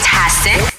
fantastic.